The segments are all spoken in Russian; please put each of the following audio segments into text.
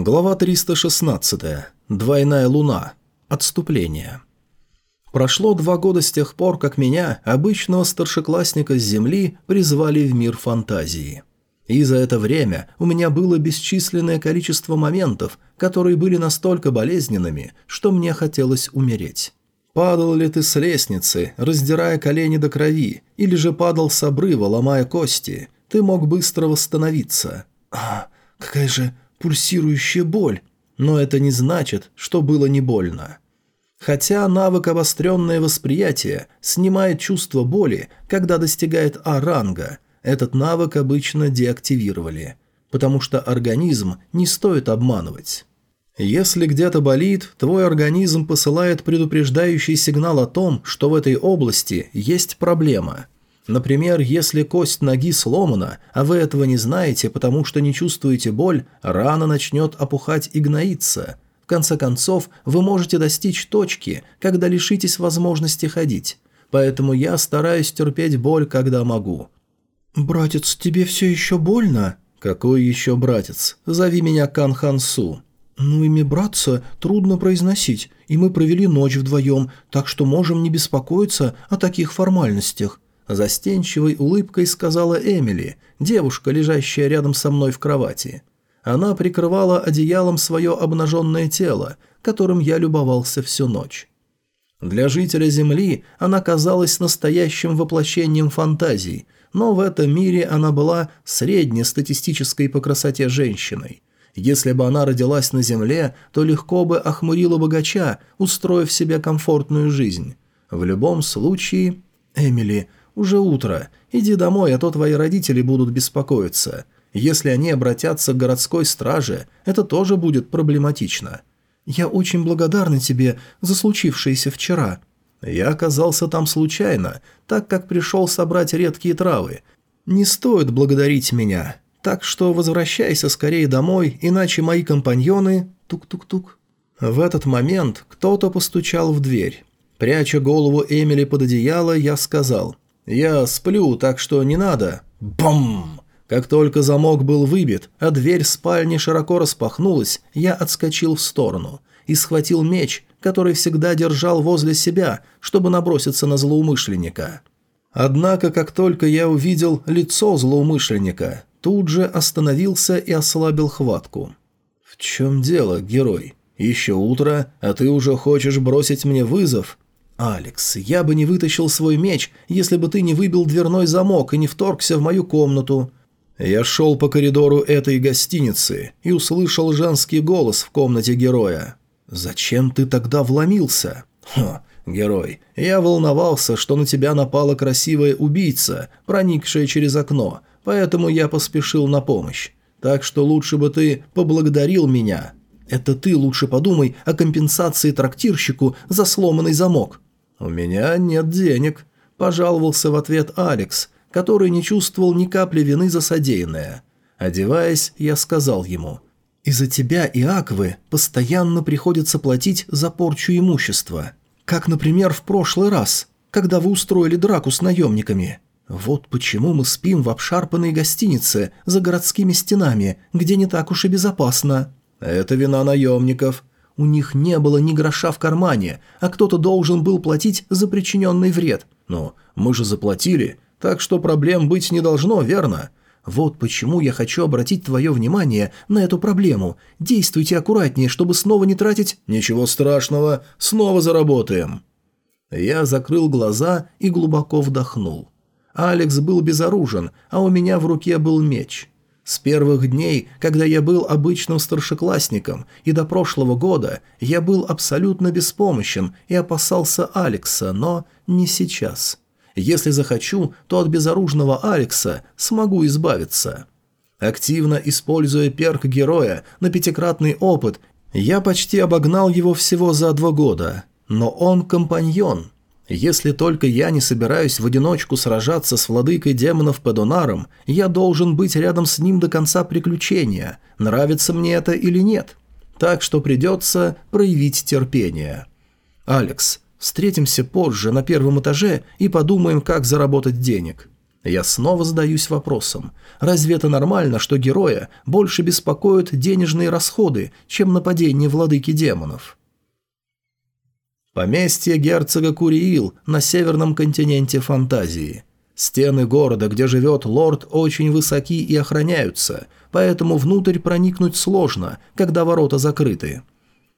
Глава 316. Двойная луна. Отступление. Прошло два года с тех пор, как меня, обычного старшеклассника с Земли, призвали в мир фантазии. И за это время у меня было бесчисленное количество моментов, которые были настолько болезненными, что мне хотелось умереть. Падал ли ты с лестницы, раздирая колени до крови, или же падал с обрыва, ломая кости, ты мог быстро восстановиться. А, какая же пульсирующая боль, но это не значит, что было не больно. Хотя навык обостренное восприятие снимает чувство боли, когда достигает А-ранга, этот навык обычно деактивировали, потому что организм не стоит обманывать. Если где-то болит, твой организм посылает предупреждающий сигнал о том, что в этой области есть проблема – Например, если кость ноги сломана, а вы этого не знаете, потому что не чувствуете боль, рана начнет опухать и гноиться. В конце концов, вы можете достичь точки, когда лишитесь возможности ходить. Поэтому я стараюсь терпеть боль, когда могу. «Братец, тебе все еще больно?» «Какой еще братец? Зови меня Кан Хансу». «Ну, имя братца трудно произносить, и мы провели ночь вдвоем, так что можем не беспокоиться о таких формальностях. Застенчивой улыбкой сказала Эмили, девушка, лежащая рядом со мной в кровати. Она прикрывала одеялом свое обнаженное тело, которым я любовался всю ночь. Для жителя Земли она казалась настоящим воплощением фантазий, но в этом мире она была среднестатистической по красоте женщиной. Если бы она родилась на Земле, то легко бы охмурила богача, устроив себе комфортную жизнь. В любом случае... Эмили, уже утро. Иди домой, а то твои родители будут беспокоиться. Если они обратятся к городской страже, это тоже будет проблематично. Я очень благодарна тебе за случившееся вчера. Я оказался там случайно, так как пришел собрать редкие травы. Не стоит благодарить меня. Так что возвращайся скорее домой, иначе мои компаньоны... Тук-тук-тук. В этот момент кто-то постучал в дверь. Пряча голову Эмили под одеяло, я сказал – «Я сплю, так что не надо». Бам! Как только замок был выбит, а дверь спальни широко распахнулась, я отскочил в сторону и схватил меч, который всегда держал возле себя, чтобы наброситься на злоумышленника. Однако, как только я увидел лицо злоумышленника, тут же остановился и ослабил хватку. «В чем дело, герой? Еще утро, а ты уже хочешь бросить мне вызов? «Алекс, я бы не вытащил свой меч, если бы ты не выбил дверной замок и не вторгся в мою комнату». Я шел по коридору этой гостиницы и услышал женский голос в комнате героя. «Зачем ты тогда вломился?» «Хм, герой, я волновался, что на тебя напала красивая убийца, проникшая через окно, поэтому я поспешил на помощь. Так что лучше бы ты поблагодарил меня. Это ты лучше подумай о компенсации трактирщику за сломанный замок». «У меня нет денег», – пожаловался в ответ Алекс, который не чувствовал ни капли вины за содеянное. Одеваясь, я сказал ему, «Из-за тебя и Аквы постоянно приходится платить за порчу имущества, как, например, в прошлый раз, когда вы устроили драку с наемниками. Вот почему мы спим в обшарпанной гостинице за городскими стенами, где не так уж и безопасно». «Это вина наемников», у них не было ни гроша в кармане, а кто-то должен был платить за причиненный вред. Но мы же заплатили, так что проблем быть не должно, верно? Вот почему я хочу обратить твое внимание на эту проблему. Действуйте аккуратнее, чтобы снова не тратить... Ничего страшного, снова заработаем. Я закрыл глаза и глубоко вдохнул. Алекс был безоружен, а у меня в руке был меч. С первых дней, когда я был обычным старшеклассником, и до прошлого года я был абсолютно беспомощен и опасался Алекса, но не сейчас. Если захочу, то от безоружного Алекса смогу избавиться. Активно используя перк героя на пятикратный опыт, я почти обогнал его всего за два года. Но он компаньон – если только я не собираюсь в одиночку сражаться с владыкой демонов Падонаром, я должен быть рядом с ним до конца приключения, нравится мне это или нет. Так что придется проявить терпение. «Алекс, встретимся позже на первом этаже и подумаем, как заработать денег». Я снова задаюсь вопросом, разве это нормально, что героя больше беспокоят денежные расходы, чем нападение владыки демонов? Поместье герцога Куриил на северном континенте фантазии. Стены города, где живет лорд, очень высоки и охраняются, поэтому внутрь проникнуть сложно, когда ворота закрыты.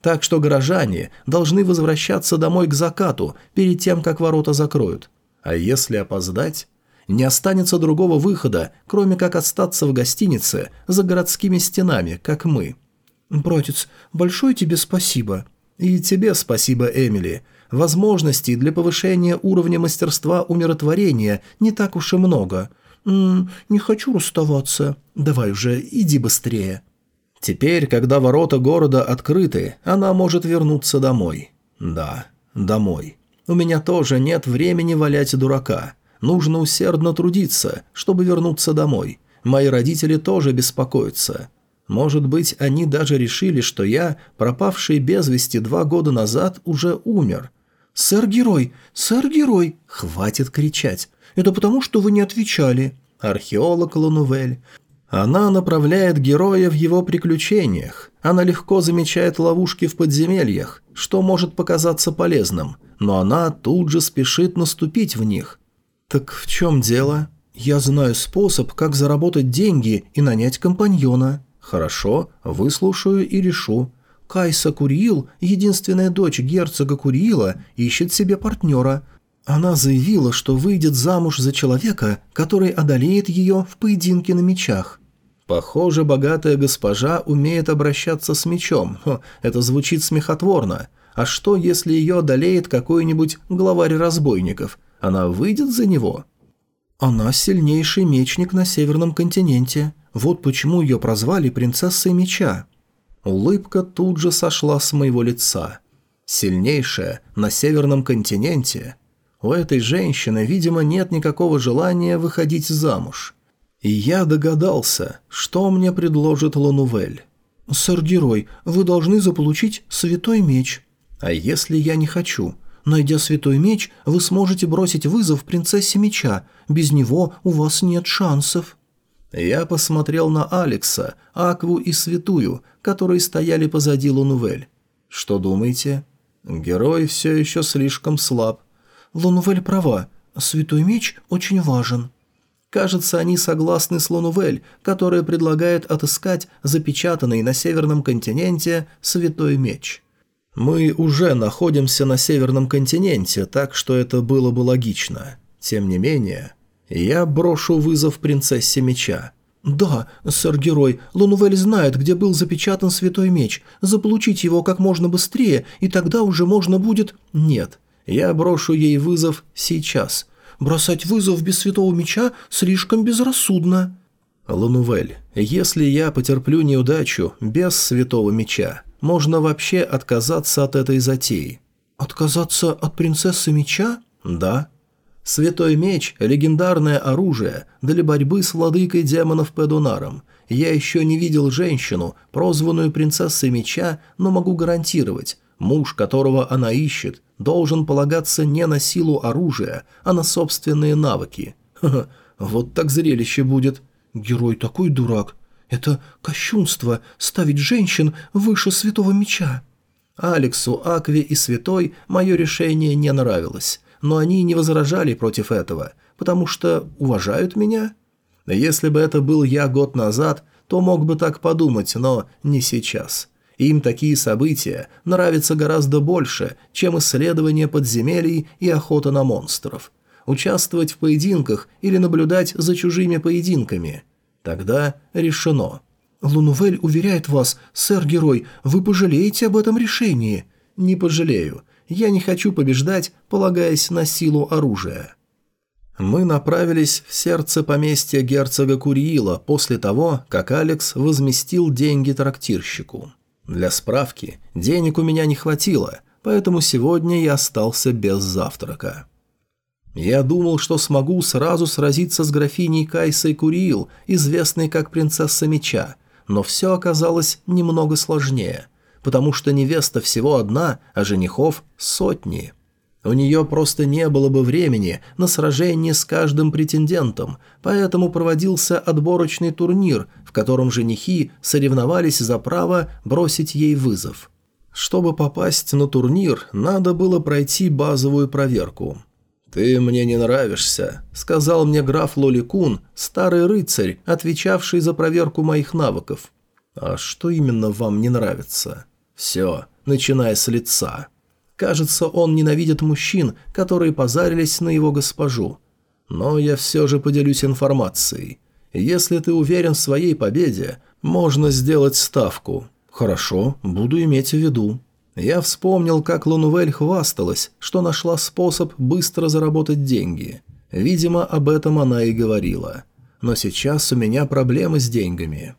Так что горожане должны возвращаться домой к закату перед тем, как ворота закроют. А если опоздать? Не останется другого выхода, кроме как остаться в гостинице за городскими стенами, как мы. «Братец, большое тебе спасибо». «И тебе спасибо, Эмили. Возможностей для повышения уровня мастерства умиротворения не так уж и много. М -м, не хочу расставаться. Давай уже, иди быстрее». Теперь, когда ворота города открыты, она может вернуться домой. Да, домой. У меня тоже нет времени валять дурака. Нужно усердно трудиться, чтобы вернуться домой. Мои родители тоже беспокоятся. Может быть, они даже решили, что я, пропавший без вести два года назад, уже умер. «Сэр-герой! Сэр-герой!» «Хватит кричать! Это потому, что вы не отвечали!» Археолог Ланувель. Она направляет героя в его приключениях. Она легко замечает ловушки в подземельях, что может показаться полезным, но она тут же спешит наступить в них. «Так в чем дело?» «Я знаю способ, как заработать деньги и нанять компаньона». «Хорошо, выслушаю и решу. Кайса Куриил, единственная дочь герцога Куриила, ищет себе партнера. Она заявила, что выйдет замуж за человека, который одолеет ее в поединке на мечах. Похоже, богатая госпожа умеет обращаться с мечом. Хо, это звучит смехотворно. А что, если ее одолеет какой-нибудь главарь разбойников? Она выйдет за него? Она сильнейший мечник на северном континенте. Вот почему ее прозвали принцессой меча. Улыбка тут же сошла с моего лица. Сильнейшая на северном континенте. У этой женщины, видимо, нет никакого желания выходить замуж. И я догадался, что мне предложит Ланувель. «Сэр-герой, вы должны заполучить святой меч». «А если я не хочу?» Найдя святой меч, вы сможете бросить вызов принцессе меча. Без него у вас нет шансов». Я посмотрел на Алекса, Акву и Святую, которые стояли позади Лунувель. «Что думаете?» «Герой все еще слишком слаб». «Лунувель права. Святой меч очень важен». Кажется, они согласны с Лунувель, которая предлагает отыскать запечатанный на северном континенте святой меч. Мы уже находимся на северном континенте, так что это было бы логично. Тем не менее, я брошу вызов принцессе меча. «Да, сэр-герой, Лунувель знает, где был запечатан святой меч. Заполучить его как можно быстрее, и тогда уже можно будет...» «Нет, я брошу ей вызов сейчас. Бросать вызов без святого меча слишком безрассудно». «Лунувель, если я потерплю неудачу без святого меча, можно вообще отказаться от этой затеи». «Отказаться от принцессы меча?» «Да». Святой меч – легендарное оружие для борьбы с владыкой демонов Педонаром. Я еще не видел женщину, прозванную принцессой меча, но могу гарантировать, муж, которого она ищет, должен полагаться не на силу оружия, а на собственные навыки. Ха -ха, вот так зрелище будет. Герой такой дурак. Это кощунство ставить женщин выше святого меча. Алексу, Акве и Святой мое решение не нравилось но они не возражали против этого, потому что уважают меня. Если бы это был я год назад, то мог бы так подумать, но не сейчас. Им такие события нравятся гораздо больше, чем исследование подземелий и охота на монстров. Участвовать в поединках или наблюдать за чужими поединками. Тогда решено. «Лунувель уверяет вас, сэр-герой, вы пожалеете об этом решении?» «Не пожалею. Я не хочу побеждать, полагаясь на силу оружия. Мы направились в сердце поместья герцога Куриила после того, как Алекс возместил деньги трактирщику. Для справки, денег у меня не хватило, поэтому сегодня я остался без завтрака. Я думал, что смогу сразу сразиться с графиней Кайсой Куриил, известной как принцесса меча, но все оказалось немного сложнее – потому что невеста всего одна, а женихов сотни. У нее просто не было бы времени на сражение с каждым претендентом, поэтому проводился отборочный турнир, в котором женихи соревновались за право бросить ей вызов. Чтобы попасть на турнир, надо было пройти базовую проверку. «Ты мне не нравишься», — сказал мне граф Лоликун, старый рыцарь, отвечавший за проверку моих навыков. «А что именно вам не нравится?» «Все, начиная с лица». Кажется, он ненавидит мужчин, которые позарились на его госпожу. Но я все же поделюсь информацией. Если ты уверен в своей победе, можно сделать ставку. Хорошо, буду иметь в виду. Я вспомнил, как Лунувель хвасталась, что нашла способ быстро заработать деньги. Видимо, об этом она и говорила. Но сейчас у меня проблемы с деньгами.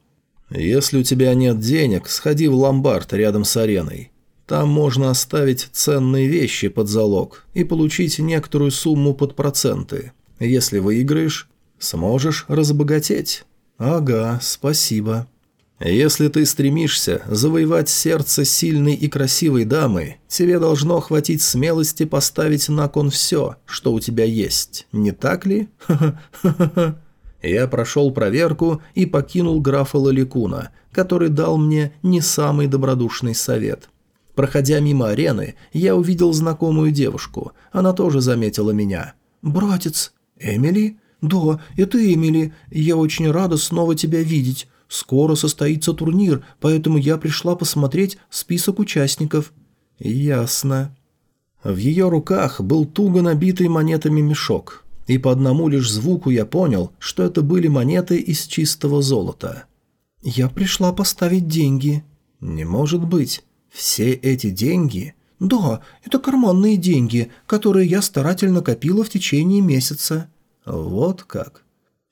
Если у тебя нет денег, сходи в ломбард рядом с ареной. Там можно оставить ценные вещи под залог и получить некоторую сумму под проценты. Если выиграешь, сможешь разбогатеть. Ага, спасибо. Если ты стремишься завоевать сердце сильной и красивой дамы, тебе должно хватить смелости поставить на кон все, что у тебя есть, не так ли? Я прошел проверку и покинул графа Лаликуна, который дал мне не самый добродушный совет. Проходя мимо арены, я увидел знакомую девушку. Она тоже заметила меня. «Братец, Эмили?» «Да, это Эмили. Я очень рада снова тебя видеть. Скоро состоится турнир, поэтому я пришла посмотреть список участников». «Ясно». В ее руках был туго набитый монетами мешок, и по одному лишь звуку я понял, что это были монеты из чистого золота. «Я пришла поставить деньги». «Не может быть. «Все эти деньги?» «Да, это карманные деньги, которые я старательно копила в течение месяца». «Вот как».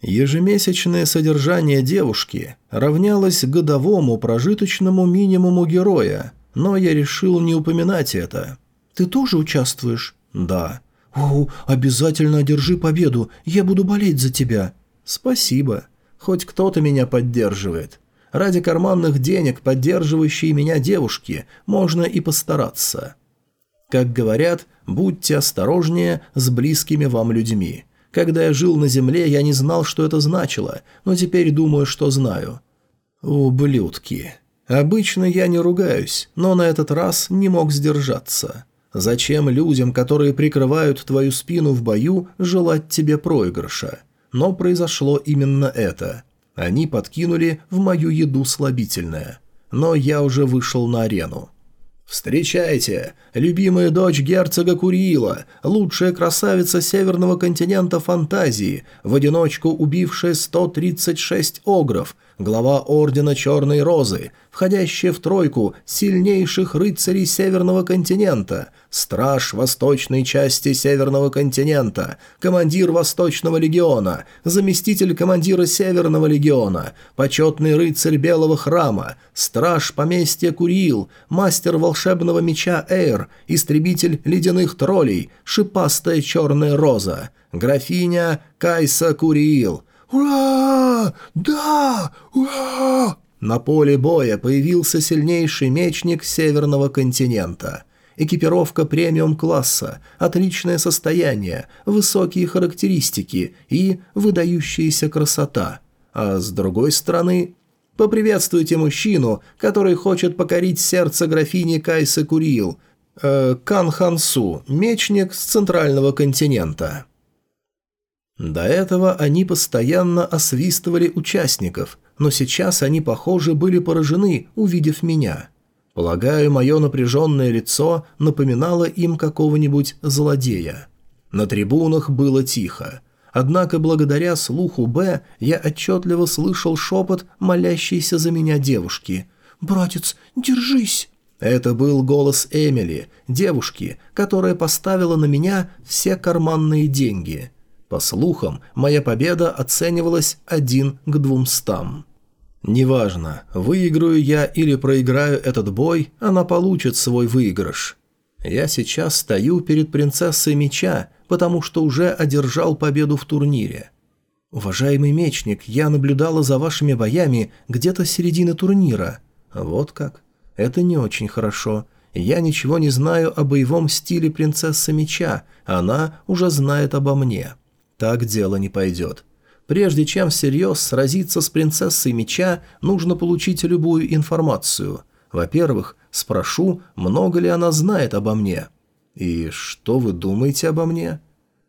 Ежемесячное содержание девушки равнялось годовому прожиточному минимуму героя, но я решил не упоминать это. «Ты тоже участвуешь?» «Да». «О, обязательно одержи победу, я буду болеть за тебя». «Спасибо. Хоть кто-то меня поддерживает. Ради карманных денег, поддерживающей меня девушки, можно и постараться. Как говорят, будьте осторожнее с близкими вам людьми. Когда я жил на земле, я не знал, что это значило, но теперь думаю, что знаю. Ублюдки. Обычно я не ругаюсь, но на этот раз не мог сдержаться. Зачем людям, которые прикрывают твою спину в бою, желать тебе проигрыша? Но произошло именно это – они подкинули в мою еду слабительное. Но я уже вышел на арену. «Встречайте! Любимая дочь герцога Куриила, лучшая красавица северного континента фантазии, в одиночку убившая 136 огров, глава Ордена Черной Розы, входящая в тройку сильнейших рыцарей Северного континента, страж восточной части Северного континента, командир Восточного легиона, заместитель командира Северного легиона, почетный рыцарь Белого храма, страж поместья Курил, мастер волшебного меча Эйр, истребитель ледяных троллей, шипастая черная роза, графиня Кайса Курил – «Ура! Да! Ура!» На поле боя появился сильнейший мечник Северного континента. Экипировка премиум-класса, отличное состояние, высокие характеристики и выдающаяся красота. А с другой стороны... Поприветствуйте мужчину, который хочет покорить сердце графини Кайса Курил, э, Кан Хансу, мечник с Центрального континента. До этого они постоянно освистывали участников, но сейчас они, похоже, были поражены, увидев меня. Полагаю, мое напряженное лицо напоминало им какого-нибудь злодея. На трибунах было тихо. Однако благодаря слуху Б я отчетливо слышал шепот молящейся за меня девушки. «Братец, держись!» Это был голос Эмили, девушки, которая поставила на меня все карманные деньги – по слухам, моя победа оценивалась один к двумстам. Неважно, выиграю я или проиграю этот бой, она получит свой выигрыш. Я сейчас стою перед принцессой меча, потому что уже одержал победу в турнире. Уважаемый мечник, я наблюдала за вашими боями где-то середины турнира. Вот как? Это не очень хорошо. Я ничего не знаю о боевом стиле принцессы меча, она уже знает обо мне. Так дело не пойдет. Прежде чем всерьез сразиться с принцессой меча, нужно получить любую информацию. Во-первых, спрошу, много ли она знает обо мне. И что вы думаете обо мне?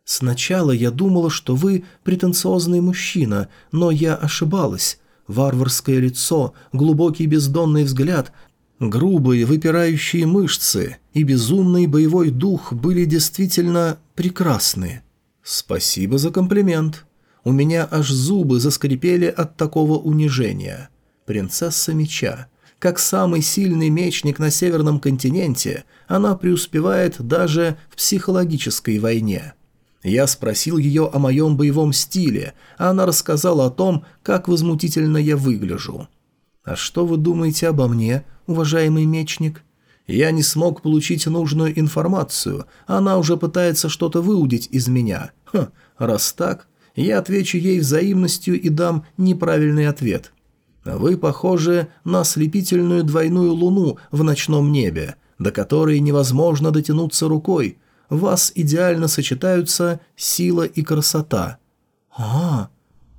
Сначала я думала, что вы претенциозный мужчина, но я ошибалась. Варварское лицо, глубокий бездонный взгляд, грубые выпирающие мышцы и безумный боевой дух были действительно прекрасны. Спасибо за комплимент. У меня аж зубы заскрипели от такого унижения. Принцесса меча. Как самый сильный мечник на Северном континенте, она преуспевает даже в психологической войне. Я спросил ее о моем боевом стиле, а она рассказала о том, как возмутительно я выгляжу. «А что вы думаете обо мне, уважаемый мечник?» Я не смог получить нужную информацию, она уже пытается что-то выудить из меня. Хм, раз так, я отвечу ей взаимностью и дам неправильный ответ. Вы похожи на ослепительную двойную луну в ночном небе, до которой невозможно дотянуться рукой. Вас идеально сочетаются сила и красота. А,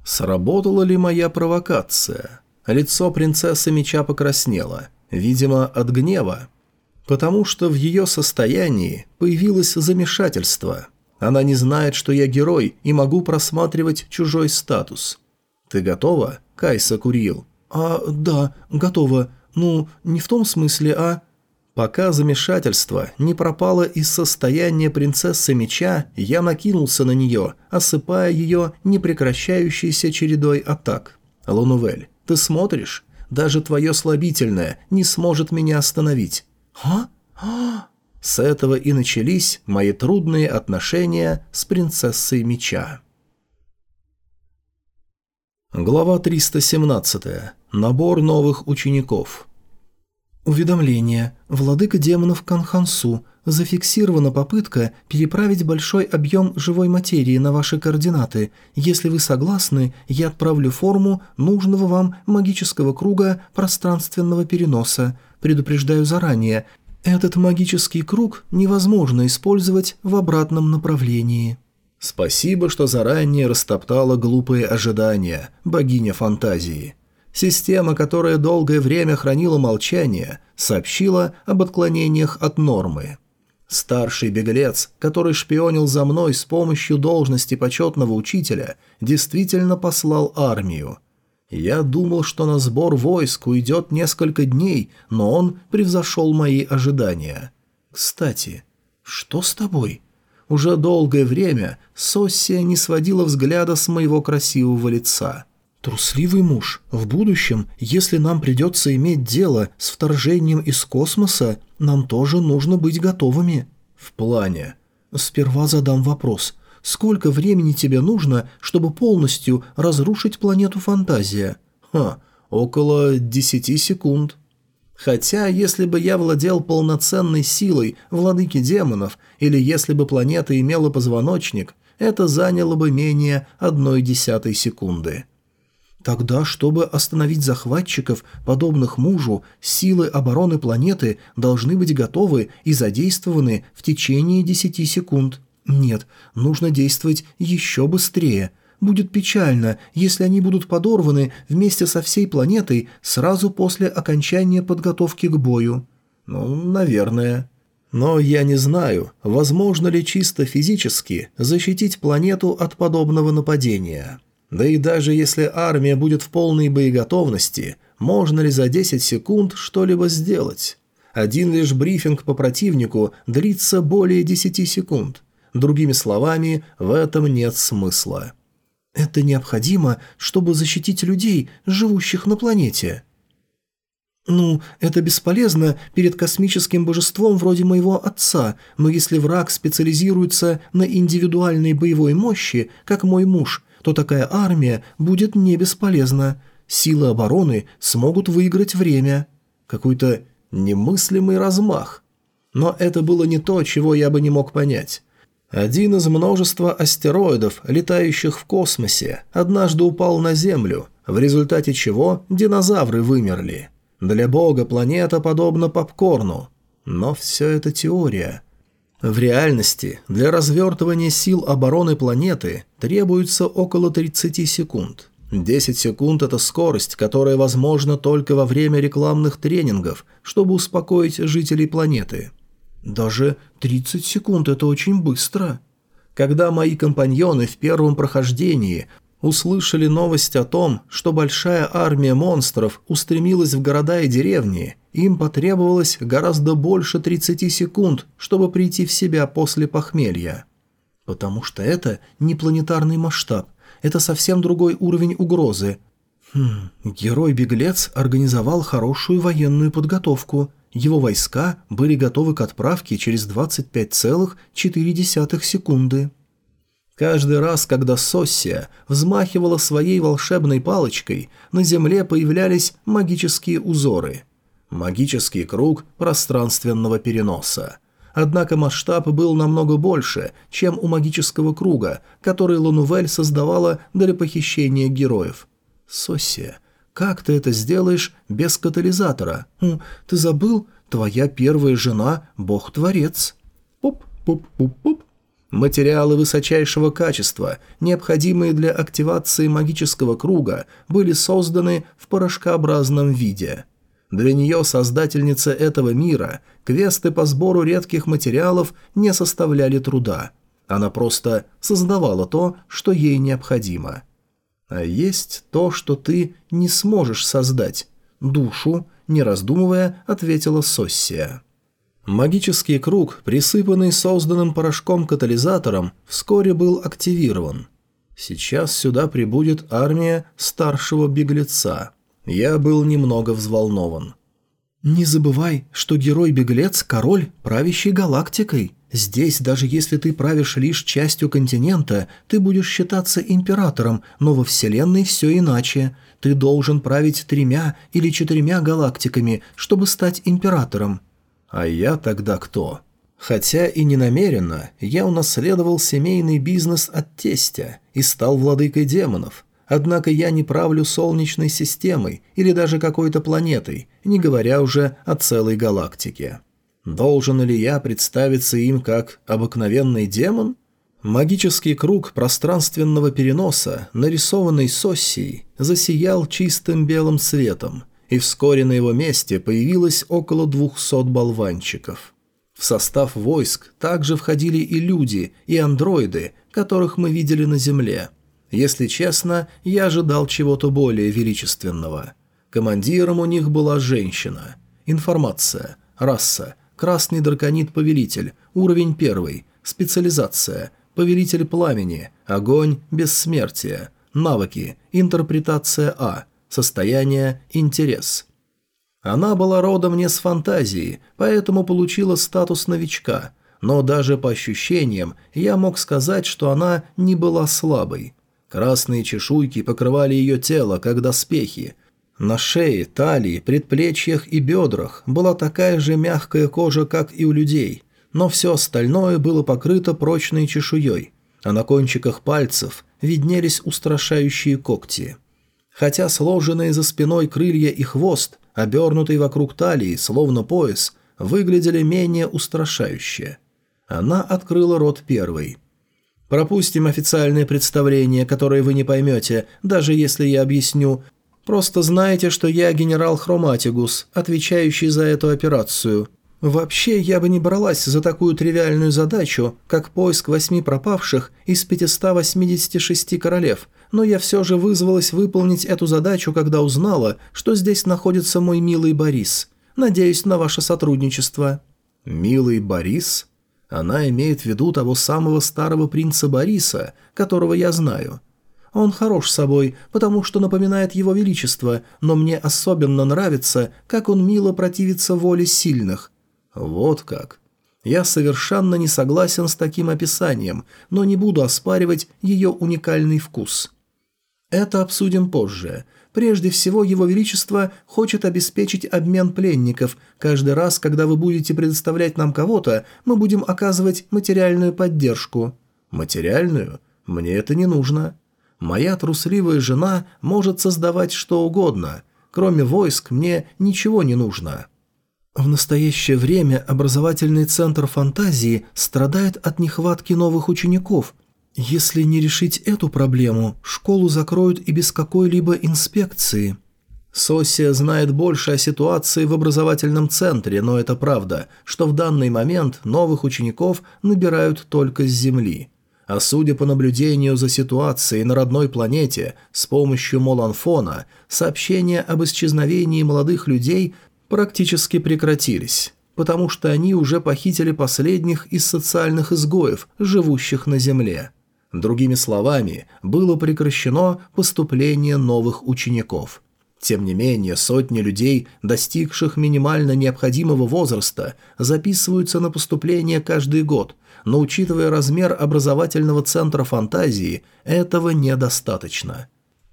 сработала ли моя провокация? Лицо принцессы меча покраснело, видимо, от гнева, потому что в ее состоянии появилось замешательство – она не знает, что я герой и могу просматривать чужой статус. Ты готова, Кайса Курил? А, да, готова. Ну, не в том смысле, а... Пока замешательство не пропало из состояния принцессы меча, я накинулся на нее, осыпая ее непрекращающейся чередой атак. Лунувель, ты смотришь? Даже твое слабительное не сможет меня остановить. А? А? С этого и начались мои трудные отношения с принцессой меча. Глава 317. Набор новых учеников. Уведомление. Владыка демонов Канхансу. Зафиксирована попытка переправить большой объем живой материи на ваши координаты. Если вы согласны, я отправлю форму нужного вам магического круга пространственного переноса. Предупреждаю заранее, этот магический круг невозможно использовать в обратном направлении. Спасибо, что заранее растоптала глупые ожидания, богиня фантазии. Система, которая долгое время хранила молчание, сообщила об отклонениях от нормы. Старший беглец, который шпионил за мной с помощью должности почетного учителя, действительно послал армию – я думал, что на сбор войск уйдет несколько дней, но он превзошел мои ожидания. Кстати, что с тобой? Уже долгое время Соссия не сводила взгляда с моего красивого лица. Трусливый муж, в будущем, если нам придется иметь дело с вторжением из космоса, нам тоже нужно быть готовыми. В плане. Сперва задам вопрос – сколько времени тебе нужно, чтобы полностью разрушить планету Фантазия? Ха, около десяти секунд. Хотя, если бы я владел полноценной силой владыки демонов, или если бы планета имела позвоночник, это заняло бы менее одной десятой секунды. Тогда, чтобы остановить захватчиков, подобных мужу, силы обороны планеты должны быть готовы и задействованы в течение десяти секунд. Нет, нужно действовать еще быстрее. Будет печально, если они будут подорваны вместе со всей планетой сразу после окончания подготовки к бою. Ну, наверное. Но я не знаю, возможно ли чисто физически защитить планету от подобного нападения. Да и даже если армия будет в полной боеготовности, можно ли за 10 секунд что-либо сделать? Один лишь брифинг по противнику длится более 10 секунд. Другими словами, в этом нет смысла. Это необходимо, чтобы защитить людей, живущих на планете. Ну, это бесполезно перед космическим божеством вроде моего отца, но если враг специализируется на индивидуальной боевой мощи, как мой муж, то такая армия будет не бесполезна. Силы обороны смогут выиграть время. Какой-то немыслимый размах. Но это было не то, чего я бы не мог понять. Один из множества астероидов, летающих в космосе, однажды упал на Землю, в результате чего динозавры вымерли. Для бога планета подобна попкорну. Но все это теория. В реальности для развертывания сил обороны планеты требуется около 30 секунд. 10 секунд – это скорость, которая возможна только во время рекламных тренингов, чтобы успокоить жителей планеты. Даже 30 секунд – это очень быстро. Когда мои компаньоны в первом прохождении услышали новость о том, что большая армия монстров устремилась в города и деревни, им потребовалось гораздо больше 30 секунд, чтобы прийти в себя после похмелья. Потому что это не планетарный масштаб, это совсем другой уровень угрозы. Хм, герой-беглец организовал хорошую военную подготовку. Его войска были готовы к отправке через 25,4 секунды. Каждый раз, когда Соссия взмахивала своей волшебной палочкой, на земле появлялись магические узоры. Магический круг пространственного переноса. Однако масштаб был намного больше, чем у магического круга, который Лунувель создавала для похищения героев. Соссия, как ты это сделаешь без катализатора? Хм, ты забыл? Твоя первая жена – бог-творец. Пуп-пуп-пуп-пуп. Материалы высочайшего качества, необходимые для активации магического круга, были созданы в порошкообразном виде. Для нее, создательница этого мира, квесты по сбору редких материалов не составляли труда. Она просто создавала то, что ей необходимо. А есть то, что ты не сможешь создать. Душу, не раздумывая, ответила Соссия. Магический круг, присыпанный созданным порошком-катализатором, вскоре был активирован. Сейчас сюда прибудет армия старшего беглеца. Я был немного взволнован. «Не забывай, что герой-беглец – король, правящий галактикой. Здесь, даже если ты правишь лишь частью континента, ты будешь считаться императором, но во Вселенной все иначе. Ты должен править тремя или четырьмя галактиками, чтобы стать императором. А я тогда кто? Хотя и не намеренно, я унаследовал семейный бизнес от тестя и стал владыкой демонов. Однако я не правлю Солнечной системой или даже какой-то планетой, не говоря уже о целой галактике. Должен ли я представиться им как обыкновенный демон? Магический круг пространственного переноса, нарисованный Соссией, засиял чистым белым светом – и вскоре на его месте появилось около двухсот болванчиков. В состав войск также входили и люди, и андроиды, которых мы видели на Земле. Если честно, я ожидал чего-то более величественного. Командиром у них была женщина. Информация. Раса. Красный драконит-повелитель. Уровень первый. Специализация. Повелитель пламени. Огонь. Бессмертие. Навыки. Интерпретация А. Состояние – интерес. Она была родом не с фантазии, поэтому получила статус новичка, но даже по ощущениям я мог сказать, что она не была слабой. Красные чешуйки покрывали ее тело, как доспехи. На шее, талии, предплечьях и бедрах была такая же мягкая кожа, как и у людей, но все остальное было покрыто прочной чешуей, а на кончиках пальцев виднелись устрашающие когти. Хотя сложенные за спиной крылья и хвост, обернутый вокруг талии, словно пояс, выглядели менее устрашающе. Она открыла рот первой. «Пропустим официальное представление, которое вы не поймете, даже если я объясню. Просто знайте, что я генерал Хроматигус, отвечающий за эту операцию. Вообще, я бы не бралась за такую тривиальную задачу, как поиск восьми пропавших из 586 королев, но я все же вызвалась выполнить эту задачу, когда узнала, что здесь находится мой милый Борис. Надеюсь на ваше сотрудничество». «Милый Борис?» Она имеет в виду того самого старого принца Бориса, которого я знаю. Он хорош собой, потому что напоминает его величество, но мне особенно нравится, как он мило противится воле сильных, вот как. Я совершенно не согласен с таким описанием, но не буду оспаривать ее уникальный вкус. Это обсудим позже. Прежде всего, Его Величество хочет обеспечить обмен пленников. Каждый раз, когда вы будете предоставлять нам кого-то, мы будем оказывать материальную поддержку. Материальную? Мне это не нужно. Моя трусливая жена может создавать что угодно. Кроме войск мне ничего не нужно. В настоящее время образовательный центр фантазии страдает от нехватки новых учеников. Если не решить эту проблему, школу закроют и без какой-либо инспекции. Сосия знает больше о ситуации в образовательном центре, но это правда, что в данный момент новых учеников набирают только с Земли. А судя по наблюдению за ситуацией на родной планете с помощью Моланфона, сообщения об исчезновении молодых людей практически прекратились, потому что они уже похитили последних из социальных изгоев, живущих на Земле. Другими словами, было прекращено поступление новых учеников. Тем не менее, сотни людей, достигших минимально необходимого возраста, записываются на поступление каждый год, но учитывая размер образовательного центра фантазии, этого недостаточно.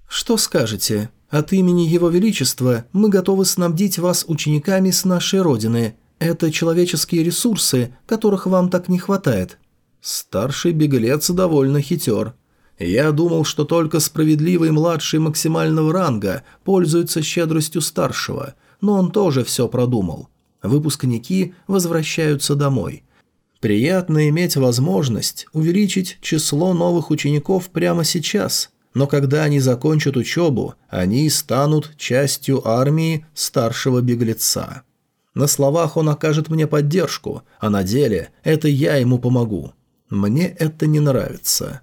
Что скажете? От имени Его Величества мы готовы снабдить вас учениками с нашей Родины. Это человеческие ресурсы, которых вам так не хватает. Старший беглец довольно хитер. Я думал, что только справедливый младший максимального ранга пользуется щедростью старшего, но он тоже все продумал. Выпускники возвращаются домой. Приятно иметь возможность увеличить число новых учеников прямо сейчас, но когда они закончат учебу, они станут частью армии старшего беглеца. На словах он окажет мне поддержку, а на деле это я ему помогу. Мне это не нравится.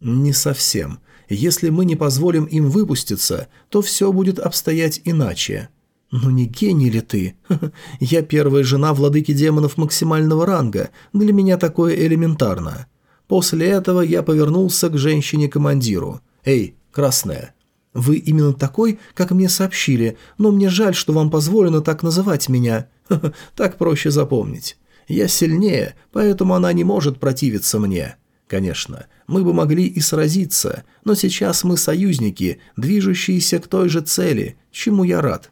«Не совсем. Если мы не позволим им выпуститься, то все будет обстоять иначе». «Ну не гений ли ты? Я первая жена владыки демонов максимального ранга, для меня такое элементарно». После этого я повернулся к женщине-командиру. «Эй, красная, вы именно такой, как мне сообщили, но мне жаль, что вам позволено так называть меня. Так проще запомнить. Я сильнее, поэтому она не может противиться мне. Конечно, мы бы могли и сразиться, но сейчас мы союзники, движущиеся к той же цели, чему я рад.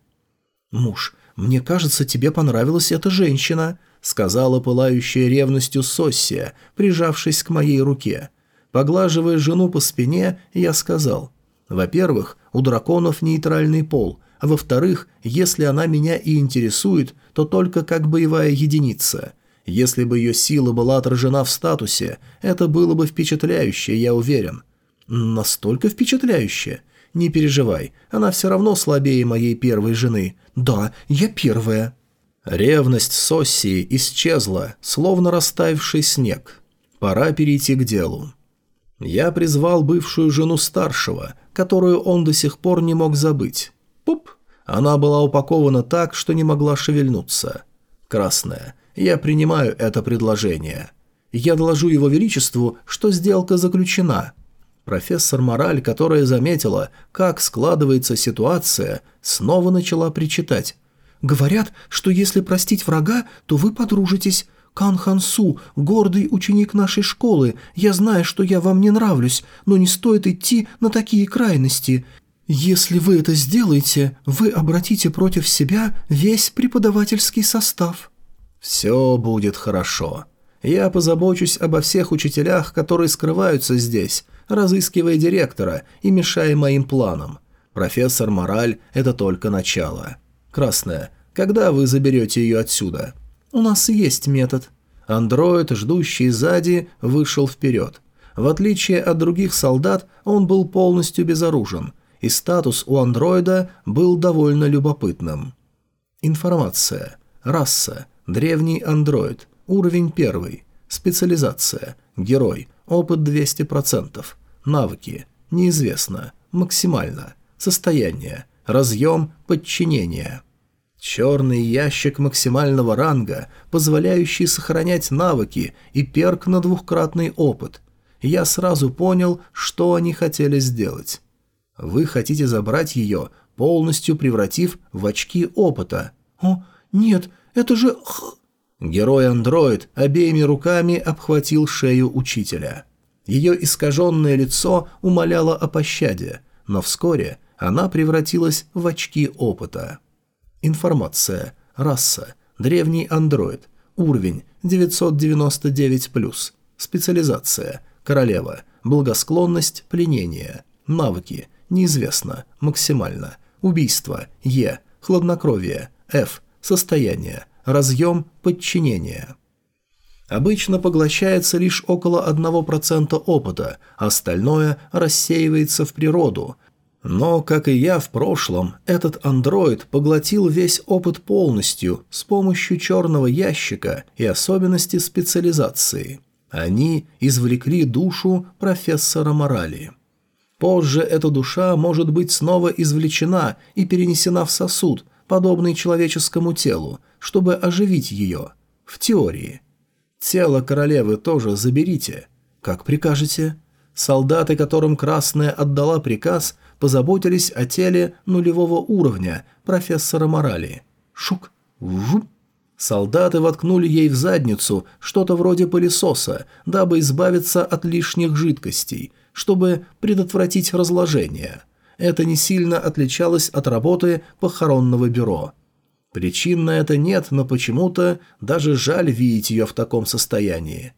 «Муж, мне кажется, тебе понравилась эта женщина», — сказала пылающая ревностью Соссия, прижавшись к моей руке. Поглаживая жену по спине, я сказал, «Во-первых, у драконов нейтральный пол, а во-вторых, если она меня и интересует, то только как боевая единица. Если бы ее сила была отражена в статусе, это было бы впечатляюще, я уверен. Настолько впечатляюще? Не переживай, она все равно слабее моей первой жены. Да, я первая. Ревность Соссии исчезла, словно растаявший снег. Пора перейти к делу. Я призвал бывшую жену старшего, которую он до сих пор не мог забыть. Пуп! Она была упакована так, что не могла шевельнуться. Красная – я принимаю это предложение. Я доложу его величеству, что сделка заключена». Профессор Мораль, которая заметила, как складывается ситуация, снова начала причитать. «Говорят, что если простить врага, то вы подружитесь. Кан Хансу, гордый ученик нашей школы, я знаю, что я вам не нравлюсь, но не стоит идти на такие крайности. Если вы это сделаете, вы обратите против себя весь преподавательский состав». «Все будет хорошо. Я позабочусь обо всех учителях, которые скрываются здесь, разыскивая директора и мешая моим планам. Профессор Мораль – это только начало. Красная, когда вы заберете ее отсюда?» «У нас есть метод». Андроид, ждущий сзади, вышел вперед. В отличие от других солдат, он был полностью безоружен, и статус у андроида был довольно любопытным. Информация. Раса. Древний андроид. Уровень 1. Специализация. Герой. Опыт 200%. Навыки. Неизвестно. Максимально. Состояние. Разъем. Подчинение. Черный ящик максимального ранга, позволяющий сохранять навыки и перк на двухкратный опыт. Я сразу понял, что они хотели сделать. Вы хотите забрать ее, полностью превратив в очки опыта. О, нет, это же... Герой-андроид обеими руками обхватил шею учителя. Ее искаженное лицо умоляло о пощаде, но вскоре она превратилась в очки опыта. Информация. Раса. Древний андроид. Уровень 999+. Специализация. Королева. Благосклонность. Пленение. Навыки. Неизвестно. Максимально. Убийство. Е. Хладнокровие. F. Состояние. разъем подчинения. Обычно поглощается лишь около 1% опыта, остальное рассеивается в природу. Но, как и я в прошлом, этот андроид поглотил весь опыт полностью с помощью черного ящика и особенности специализации. Они извлекли душу профессора Морали. Позже эта душа может быть снова извлечена и перенесена в сосуд, подобный человеческому телу, чтобы оживить ее. В теории. Тело королевы тоже заберите. Как прикажете. Солдаты, которым Красная отдала приказ, позаботились о теле нулевого уровня профессора Морали. Шук. Вжуп. Солдаты воткнули ей в задницу что-то вроде пылесоса, дабы избавиться от лишних жидкостей, чтобы предотвратить разложение. Это не сильно отличалось от работы похоронного бюро. Причин на это нет, но почему-то даже жаль видеть ее в таком состоянии.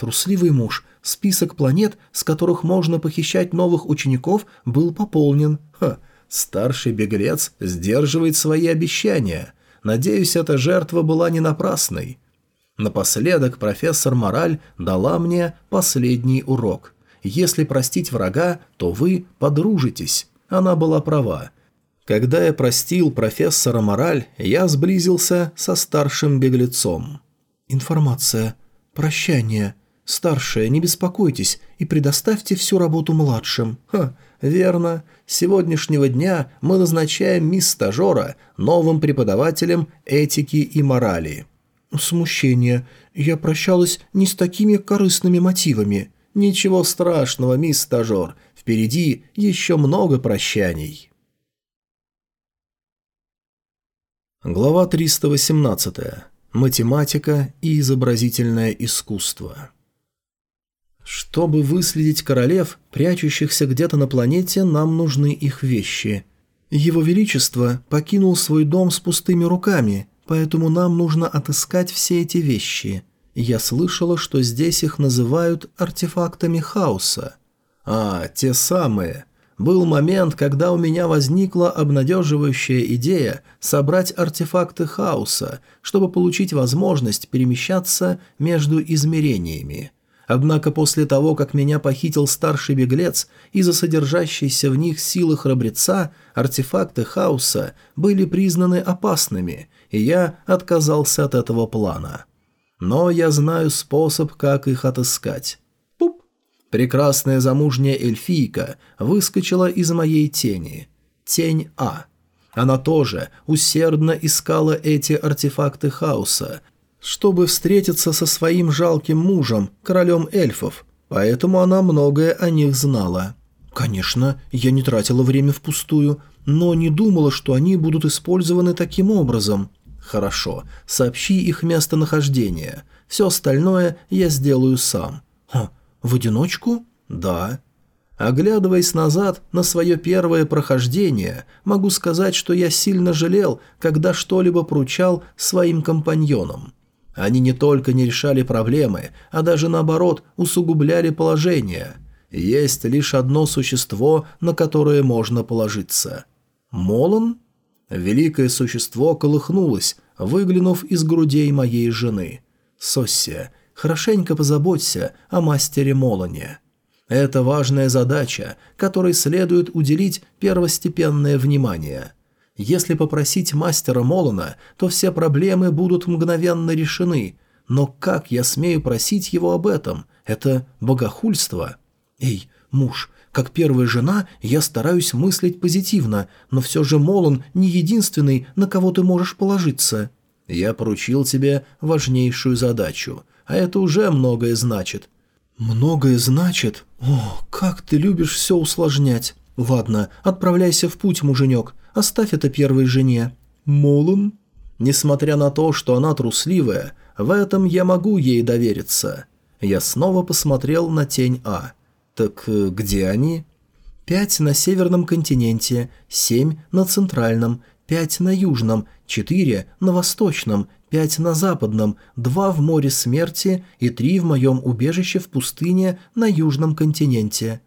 Трусливый муж, список планет, с которых можно похищать новых учеников, был пополнен. Ха, старший беглец сдерживает свои обещания – Надеюсь, эта жертва была не напрасной. Напоследок профессор Мораль дала мне последний урок. Если простить врага, то вы подружитесь. Она была права. Когда я простил профессора Мораль, я сблизился со старшим беглецом. Информация. Прощание. Старшая, не беспокойтесь и предоставьте всю работу младшим. Ха, верно. С сегодняшнего дня мы назначаем мисс-стажера новым преподавателем этики и морали. Смущение. Я прощалась не с такими корыстными мотивами. Ничего страшного, мисс-стажер. Впереди еще много прощаний. Глава 318. Математика и изобразительное искусство. Чтобы выследить королев, прячущихся где-то на планете, нам нужны их вещи. Его Величество покинул свой дом с пустыми руками, поэтому нам нужно отыскать все эти вещи. Я слышала, что здесь их называют артефактами хаоса. А, те самые. Был момент, когда у меня возникла обнадеживающая идея собрать артефакты хаоса, чтобы получить возможность перемещаться между измерениями. Однако после того, как меня похитил старший беглец, из-за содержащейся в них силы храбреца, артефакты хаоса были признаны опасными, и я отказался от этого плана. Но я знаю способ, как их отыскать. Пуп! Прекрасная замужняя эльфийка выскочила из моей тени. Тень А. Она тоже усердно искала эти артефакты хаоса, чтобы встретиться со своим жалким мужем, королем эльфов, поэтому она многое о них знала. Конечно, я не тратила время впустую, но не думала, что они будут использованы таким образом. Хорошо, сообщи их местонахождение. Все остальное я сделаю сам. Ха, в одиночку? Да. Оглядываясь назад на свое первое прохождение, могу сказать, что я сильно жалел, когда что-либо поручал своим компаньонам. Они не только не решали проблемы, а даже наоборот усугубляли положение. Есть лишь одно существо, на которое можно положиться. Молон? Великое существо колыхнулось, выглянув из грудей моей жены. Соссия, хорошенько позаботься о мастере Молоне. Это важная задача, которой следует уделить первостепенное внимание – если попросить мастера Молона, то все проблемы будут мгновенно решены. Но как я смею просить его об этом? Это богохульство. Эй, муж, как первая жена я стараюсь мыслить позитивно, но все же Молон не единственный, на кого ты можешь положиться. Я поручил тебе важнейшую задачу, а это уже многое значит. Многое значит? О, как ты любишь все усложнять. Ладно, отправляйся в путь, муженек. Оставь это первой жене. Молон? Несмотря на то, что она трусливая, в этом я могу ей довериться. Я снова посмотрел на тень А. Так э, где они? Пять на северном континенте, семь на центральном, пять на южном, четыре на восточном, пять на западном, два в море смерти и три в моем убежище в пустыне на южном континенте.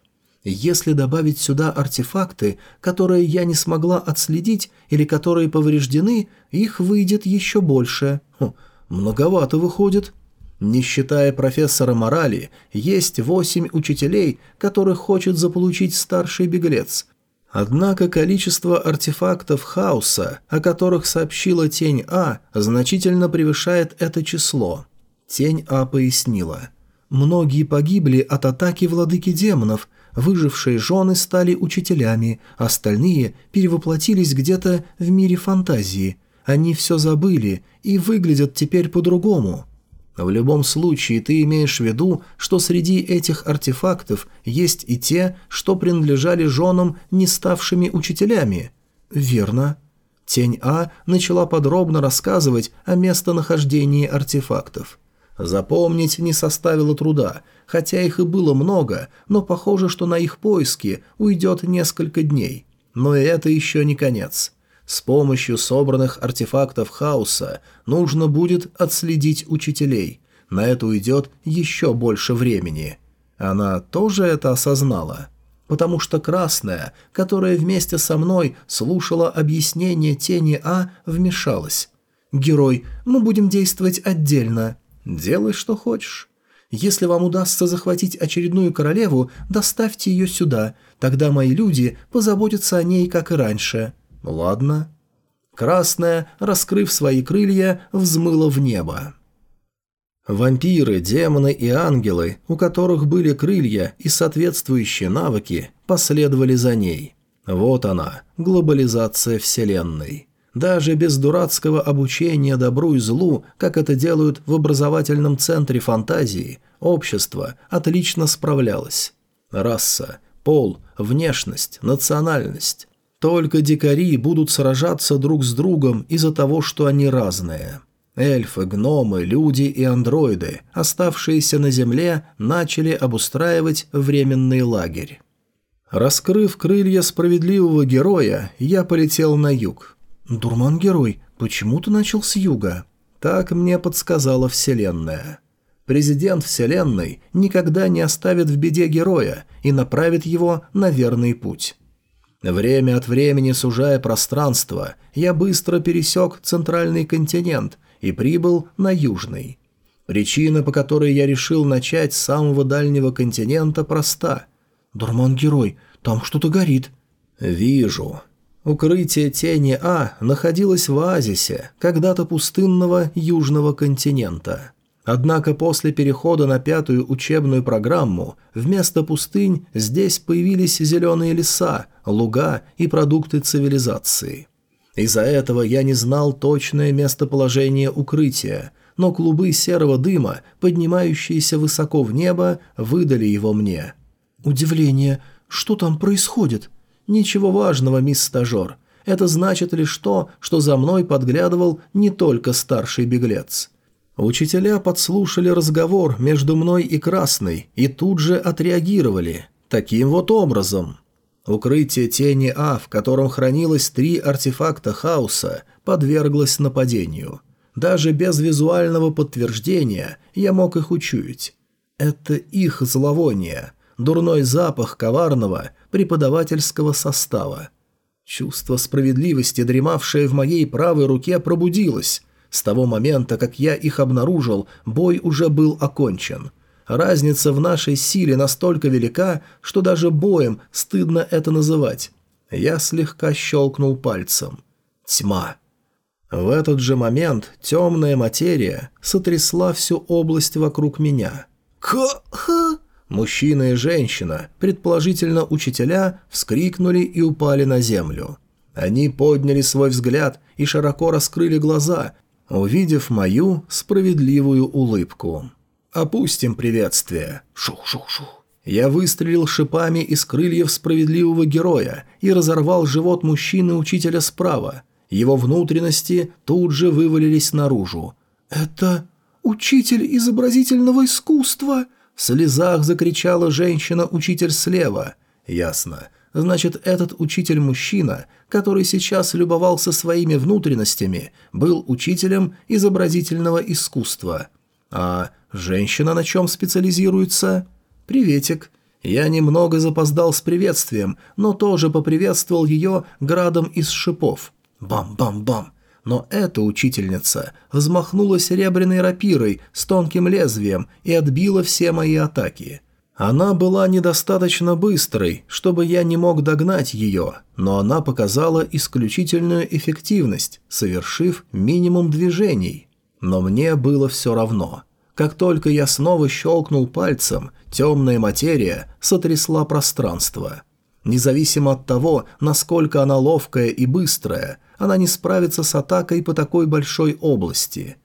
Если добавить сюда артефакты, которые я не смогла отследить или которые повреждены, их выйдет еще больше. Хм, многовато выходит. Не считая профессора морали, есть восемь учителей, которых хочет заполучить старший беглец. Однако количество артефактов хаоса, о которых сообщила Тень А, значительно превышает это число. Тень А пояснила. Многие погибли от атаки владыки демонов, Выжившие жены стали учителями, остальные перевоплотились где-то в мире фантазии. Они все забыли и выглядят теперь по-другому. В любом случае, ты имеешь в виду, что среди этих артефактов есть и те, что принадлежали женам, не ставшими учителями. Верно. Тень А начала подробно рассказывать о местонахождении артефактов. Запомнить не составило труда, хотя их и было много, но похоже, что на их поиски уйдет несколько дней. Но и это еще не конец. С помощью собранных артефактов хаоса нужно будет отследить учителей. На это уйдет еще больше времени. Она тоже это осознала. Потому что Красная, которая вместе со мной слушала объяснение тени А, вмешалась. «Герой, мы будем действовать отдельно. Делай, что хочешь». Если вам удастся захватить очередную королеву, доставьте ее сюда, тогда мои люди позаботятся о ней, как и раньше». «Ладно». Красная, раскрыв свои крылья, взмыла в небо. Вампиры, демоны и ангелы, у которых были крылья и соответствующие навыки, последовали за ней. Вот она, глобализация Вселенной. Даже без дурацкого обучения добру и злу, как это делают в образовательном центре фантазии, общество отлично справлялось. Раса, пол, внешность, национальность. Только дикари будут сражаться друг с другом из-за того, что они разные. Эльфы, гномы, люди и андроиды, оставшиеся на земле, начали обустраивать временный лагерь. Раскрыв крылья справедливого героя, я полетел на юг. «Дурман-герой, почему ты начал с юга?» Так мне подсказала Вселенная. Президент Вселенной никогда не оставит в беде героя и направит его на верный путь. Время от времени сужая пространство, я быстро пересек центральный континент и прибыл на южный. Причина, по которой я решил начать с самого дальнего континента, проста. «Дурман-герой, там что-то горит». «Вижу. Укрытие тени А находилось в оазисе, когда-то пустынного южного континента. Однако после перехода на пятую учебную программу вместо пустынь здесь появились зеленые леса, луга и продукты цивилизации. Из-за этого я не знал точное местоположение укрытия, но клубы серого дыма, поднимающиеся высоко в небо, выдали его мне. «Удивление, что там происходит?» «Ничего важного, мисс стажер. Это значит лишь то, что за мной подглядывал не только старший беглец». Учителя подслушали разговор между мной и Красной и тут же отреагировали. Таким вот образом. Укрытие тени А, в котором хранилось три артефакта хаоса, подверглось нападению. Даже без визуального подтверждения я мог их учуять. Это их зловоние, дурной запах коварного, преподавательского состава. Чувство справедливости, дремавшее в моей правой руке, пробудилось. С того момента, как я их обнаружил, бой уже был окончен. Разница в нашей силе настолько велика, что даже боем стыдно это называть. Я слегка щелкнул пальцем. Тьма. В этот же момент темная материя сотрясла всю область вокруг меня. «Ха-ха!» Мужчина и женщина, предположительно учителя, вскрикнули и упали на землю. Они подняли свой взгляд и широко раскрыли глаза, увидев мою справедливую улыбку. «Опустим приветствие. Шух-шух-шух». Я выстрелил шипами из крыльев справедливого героя и разорвал живот мужчины-учителя справа. Его внутренности тут же вывалились наружу. «Это учитель изобразительного искусства!» В слезах закричала женщина-учитель слева. Ясно. Значит, этот учитель-мужчина, который сейчас любовался своими внутренностями, был учителем изобразительного искусства. А женщина на чем специализируется? Приветик. Я немного запоздал с приветствием, но тоже поприветствовал ее градом из шипов. Бам-бам-бам. Но эта учительница взмахнула серебряной рапирой с тонким лезвием и отбила все мои атаки. Она была недостаточно быстрой, чтобы я не мог догнать ее, но она показала исключительную эффективность, совершив минимум движений. Но мне было все равно. Как только я снова щелкнул пальцем, темная материя сотрясла пространство. Независимо от того, насколько она ловкая и быстрая, она не справится с атакой по такой большой области.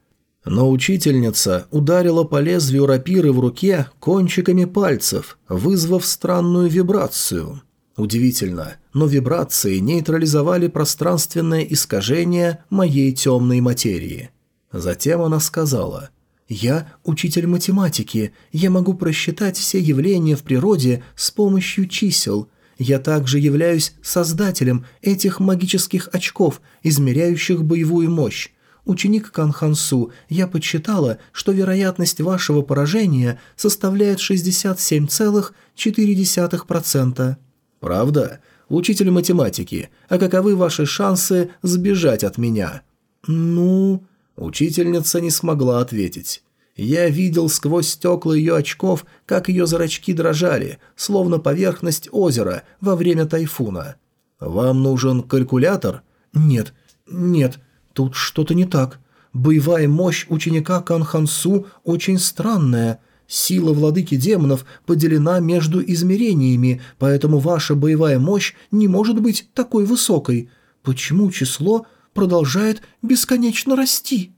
Но учительница ударила по лезвию рапиры в руке кончиками пальцев, вызвав странную вибрацию. Удивительно, но вибрации нейтрализовали пространственное искажение моей темной материи. Затем она сказала – «Я учитель математики. Я могу просчитать все явления в природе с помощью чисел. Я также являюсь создателем этих магических очков, измеряющих боевую мощь. Ученик Канхансу, я подсчитала, что вероятность вашего поражения составляет 67,4%. Правда? Учитель математики, а каковы ваши шансы сбежать от меня? Ну... Учительница не смогла ответить. Я видел сквозь стекла ее очков, как ее зрачки дрожали, словно поверхность озера во время тайфуна. «Вам нужен калькулятор?» «Нет, нет, тут что-то не так. Боевая мощь ученика Канхансу очень странная. Сила владыки демонов поделена между измерениями, поэтому ваша боевая мощь не может быть такой высокой. Почему число продолжает бесконечно расти.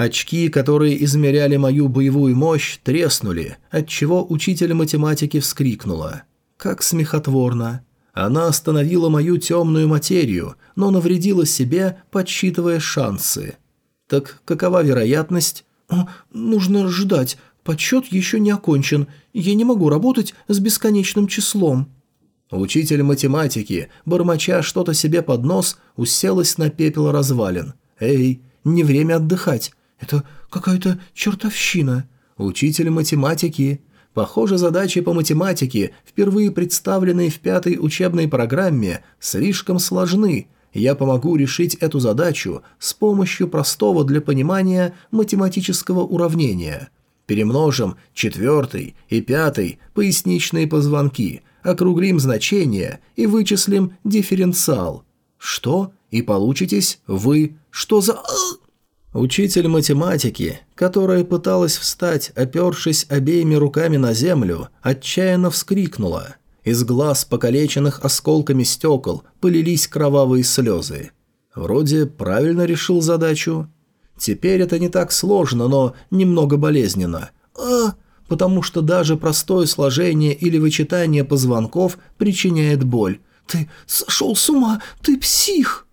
Очки, которые измеряли мою боевую мощь, треснули, отчего учитель математики вскрикнула. Как смехотворно. Она остановила мою темную материю, но навредила себе, подсчитывая шансы. Так какова вероятность? Нужно ждать. Подсчет еще не окончен. Я не могу работать с бесконечным числом. Учитель математики, бормоча что-то себе под нос, уселась на пепел развалин. «Эй, не время отдыхать. Это какая-то чертовщина. Учитель математики. Похоже, задачи по математике, впервые представленные в пятой учебной программе, слишком сложны. Я помогу решить эту задачу с помощью простого для понимания математического уравнения. Перемножим четвертый и пятый поясничные позвонки – округлим значение и вычислим дифференциал. Что? И получитесь вы. Что за... Учитель математики, которая пыталась встать, опершись обеими руками на землю, отчаянно вскрикнула. Из глаз, покалеченных осколками стекол, полились кровавые слезы. Вроде правильно решил задачу. Теперь это не так сложно, но немного болезненно. «А, потому что даже простое сложение или вычитание позвонков причиняет боль. «Ты сошел с ума! Ты псих!»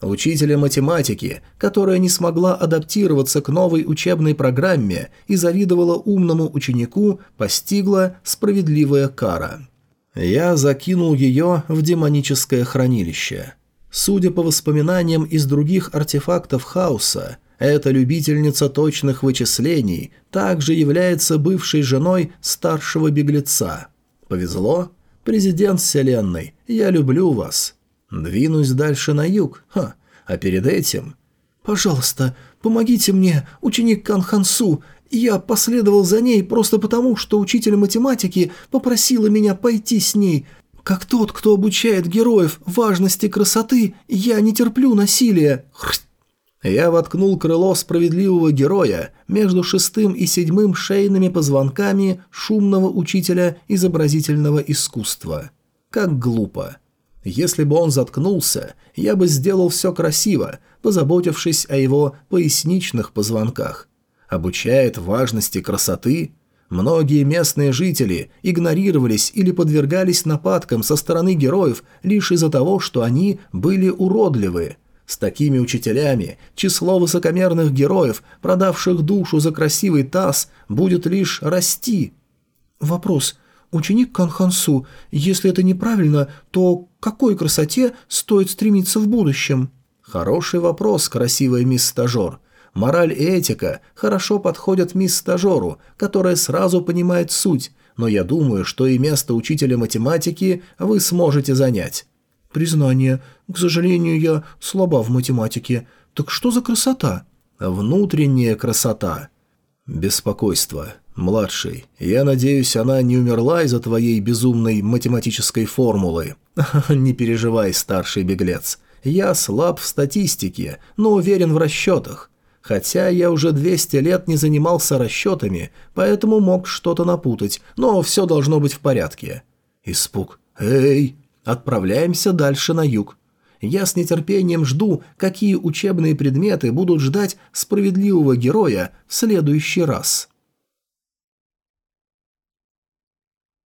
Учителя математики, которая не смогла адаптироваться к новой учебной программе и завидовала умному ученику, постигла справедливая кара. Я закинул ее в демоническое хранилище. Судя по воспоминаниям из других артефактов хаоса, эта любительница точных вычислений также является бывшей женой старшего беглеца. Повезло? Президент Вселенной, я люблю вас. Двинусь дальше на юг, ха, а перед этим... «Пожалуйста, помогите мне, ученик Канхансу. Я последовал за ней просто потому, что учитель математики попросила меня пойти с ней. Как тот, кто обучает героев важности красоты, я не терплю насилия». Я воткнул крыло справедливого героя между шестым и седьмым шейными позвонками шумного учителя изобразительного искусства. Как глупо. Если бы он заткнулся, я бы сделал все красиво, позаботившись о его поясничных позвонках. Обучает важности красоты. Многие местные жители игнорировались или подвергались нападкам со стороны героев лишь из-за того, что они были уродливы – с такими учителями число высокомерных героев, продавших душу за красивый таз, будет лишь расти. Вопрос. Ученик Канхансу, если это неправильно, то к какой красоте стоит стремиться в будущем? Хороший вопрос, красивая мисс Стажер. Мораль и этика хорошо подходят мисс Стажеру, которая сразу понимает суть, но я думаю, что и место учителя математики вы сможете занять». «Признание. К сожалению, я слаба в математике. Так что за красота?» «Внутренняя красота». «Беспокойство. Младший, я надеюсь, она не умерла из-за твоей безумной математической формулы». «Не переживай, старший беглец. Я слаб в статистике, но уверен в расчетах. Хотя я уже 200 лет не занимался расчетами, поэтому мог что-то напутать, но все должно быть в порядке. Испуг. «Эй!» Отправляемся дальше на юг. Я с нетерпением жду, какие учебные предметы будут ждать справедливого героя в следующий раз.